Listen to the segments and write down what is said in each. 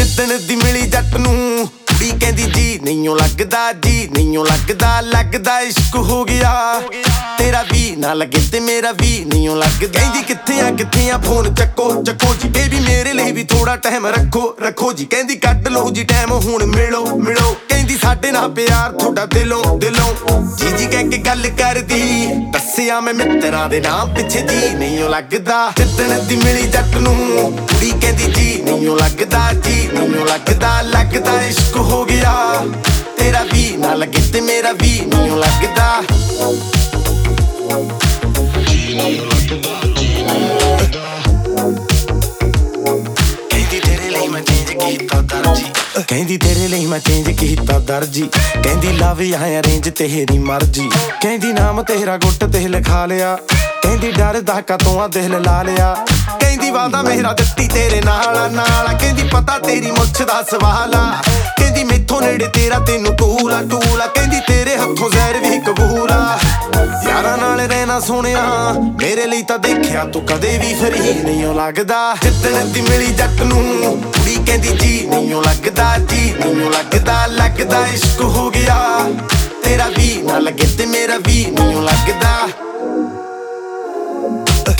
ਜਿੱਦਣ ਦੀ ਮਿਲੀ ਜੱਟ ਨੂੰ। ਕੁੜੀ ਕਹਿੰਦੀ, ਜੀ ਨਹੀਂਓ ਲੱਗਦਾ, ਜੀ ਨਹੀਂਓ ਲੱਗਦਾ ਲੱਗਦਾ ਇਸ਼ਕ ਹੋ ਗਿਆ। ਤੇਰਾ ਵੀ ਨਾ ਲੱਗੇ ਤੇ ਮੇਰਾ ਵੀ ਨਹੀਂਓ ਲੱਗਦਾ। ਕਹਿੰਦੀ, ਕਿੱਥੇ ਆ ਕਿੱਥੇ ਆ? ਫੋਨ ਚੱਕੋ ਚੱਕੋ ਜੀ। ਬੇਬੀ ਮੇਰੇ ਲਈ ਵੀ ਥੋੜਾ ਟਾਈਮ ਰੱਖੋ ਰੱਖੋ ਜੀ। ਕਹਿੰਦੀ, ਕੱਢ ਲਓ ਜੀ ਟਾਈਮ ਹੁਣ ਮਿਲੋ ਮਿਲੋ। ਕਹਿੰਦੀ ਸਾਡੇ ਨਾਲ ਪਿਆਰ ਤੁਹਾਡਾ ਦਿਲੋਂ ਦਿਲੋਂ। ਜੀ ਜੀ ਕਹਿ ਕੇ ਗੱਲ ਕਰਦੀ। ਦੱਸਿਆ ਮੈਂ ਮਿੱਤਰਾਂ ਦੇ ਨਾਮ ਪਿੱਛੇ ਜੀ ਨਹੀਂਓ ਲੱਗਦਾ। ਜਿੱਦਣ ਦੀ ਮਿਲੀ ਜੱਟ ਨੂੰ, ਕੁੜੀ ਕਹਿੰਦੀ ਜੀ ਨਹੀਂ ਨਹੀਂਓ ਲੱਗਦਾ, ਜੀ ਨਹੀਂ ਨਹੀਂਓ ਲੱਗਦਾ। ਲੱਗਦਾ ਇਸ਼ਕ ਹੋ ਗਿਆ। ਤੇਰਾ ਵੀ ਨਾ ਲੱਗੇ ਤੇ ਮੇਰਾ ਵੀ ਨਹੀਂਓ ਲੱਗਦਾ। ਕਹਿੰਦੀ ਕਹਿੰਦੀ ਤੇਰੇ ਲਈ ਮੈਂ ਚੇਂਜ ਕੀਤਾ ਦਰਜੀ। ਕਹਿੰਦੀ ਲਵ ਆਇਆ ਰੇਂਜ ਤੇਰੀ ਮਰਜ਼ੀ। ਕਹਿੰਦੀ ਨਾਮ ਤੇਰਾ ਗੁੱਟ ਤੇ ਲਿਖਾ ਲਿਆ। ਕਹਿੰਦੀ ਡਰਦਾ ਕਾ ਤੂੰ ਆ ਦਿਲ ਲਾ ਲਿਆ। ਕਹਿੰਦੀ ਵਾਦਾ ਮੇਰਾ ਦਿੱਤੀ ਤੇਰੇ ਨਾਲ ਨਾਲ ਕਹਿੰਦੀ ਪਤਾ ਤੇਰੀ ਮੁੱਛ ਦਾ ਸਵਾਲ ਆ। ਕਹਿੰਦੀ ਮੈਥੋਂ ਨੇੜੇ ਤੇਰਾ ਤੈਨੂੰ ਟੂਲਾ ਟੂਲਾ ਕਹਿੰਦੀ ਤੇਰੇ ਹੱਥੋਂ ਸੋਹਣਿਆ, ਮੇਰੇ ਲਈ ਤਾਂ ਦੇਖਿਆ ਤੂੰ ਕਦੇ ਵੀ ਫਰੀ ਨਹੀਂ ਓ ਲੱਗਦਾ। ਜਿੱਦਣ ਦੀ ਮਿਲੀ ਜੱਟ ਨੂੰ, ਕੁੜੀ ਕਹਿੰਦੀ, ਜੀ ਨਹੀਂ ਓ ਲੱਗਦਾ, ਜੀ ਨਹੀਂ ਓ ਲੱਗਦਾ ਲੱਗਦਾ ਇਸ਼ਕ ਹੋ ਗਿਆ। ਤੇਰਾ ਵੀ ਨਾ ਲੱਗੇ ਤੇ ਮੇਰਾ ਵੀ ਨਹੀਂ ਓ ਲੱਗਦਾ।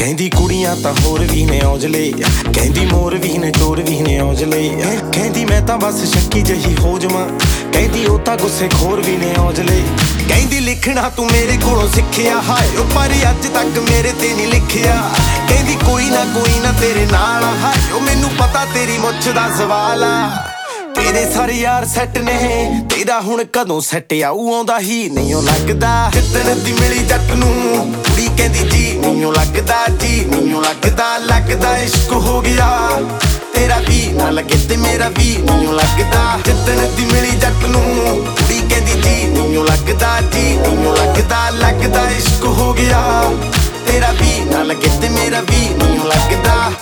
ਕਹਿੰਦੀ ਕੁੜੀਆਂ ਤਾਂ ਹੋਰ ਵੀ ਨੇ ਔਜਲੇ। ਕਹਿੰਦੀ ਮੋਰ ਵੀ ਨੇ, ਚੋਰ ਵੀ ਨੇ ਔਜਲੇ। ਕਹਿੰਦੀ ਮੈਂ ਤਾਂ ਬਸ ਸ਼ੱਕੀ ਜਹੀ ਹੋ ਜਾਵਾਂ। ਕਹਿੰਦੀ ਉਹ ਤਾਂ ਗੁੱਸੇ ਖੋਰ ਵੀ ਨੇ ਔਜਲੇ। ਕਹਿੰਦੀ ਲਿਖਣਾ ਤੂੰ ਮੇਰੇ ਕੋਲੋਂ ਸਿੱਖਿਆ। ਹਾਏ, ਪਰ ਅੱਜ ਤੱਕ ਮੇਰੇ ਤੇ ਨਹੀਂ ਲਿਖਿਆ। ਕਹਿੰਦੀ ਕੋਈ ਨਾ ਕੋਈ ਨਾ ਤੇਰੇ ਨਾਲ ਹਾਏ, ਉਹ ਮੈਨੂੰ ਪਤਾ ਤੇਰੀ ਮੁੱਛ ਦਾ ਸਵਾਲ ਆ। ਤੇਰੇ ਸਾਰੇ ਯਾਰ ਸੈੱਟ ਨੇ। ਤੇਰਾ ਹੁਣ ਕਦੋਂ ਸੈੱਟ ਆਊ, ਆਉਂਦਾ ਹੀ ਨਹੀਂ, ਉਹ ਲੱਗਦਾ। ਜਿੱਦਣ ਦੀ ਮਿਲੀ ਜੱਟ ਨੂੰ, ਕੁੜੀ ਹੋ ਗਿਆ। ਤੇਰਾ ਵੀ ਨਾ ਲੱਗੇ ਤੇ ਮੇਰਾ ਵੀ ਨਹੀਂ ਲੱਗਦਾ। ਜਿੱਤਣ ਦੀ ਮਿਲੀ ਜੱਟ ਨੂੰ, ਕੁੜੀ ਕਹਿੰਦੀ, ਜੀ ਨਹੀਂ ਲੱਗਦਾ, ਜੀ ਨਹੀਂ ਲੱਗਦਾ ਲੱਗਦਾ, ਇਸ਼ਕ ਹੋ ਗਿਆ। ਤੇਰਾ ਵੀ ਨਾ ਲੱਗੇ ਤੇ ਮੇਰਾ ਵੀ ਨਹੀਂ ਲੱਗਦਾ।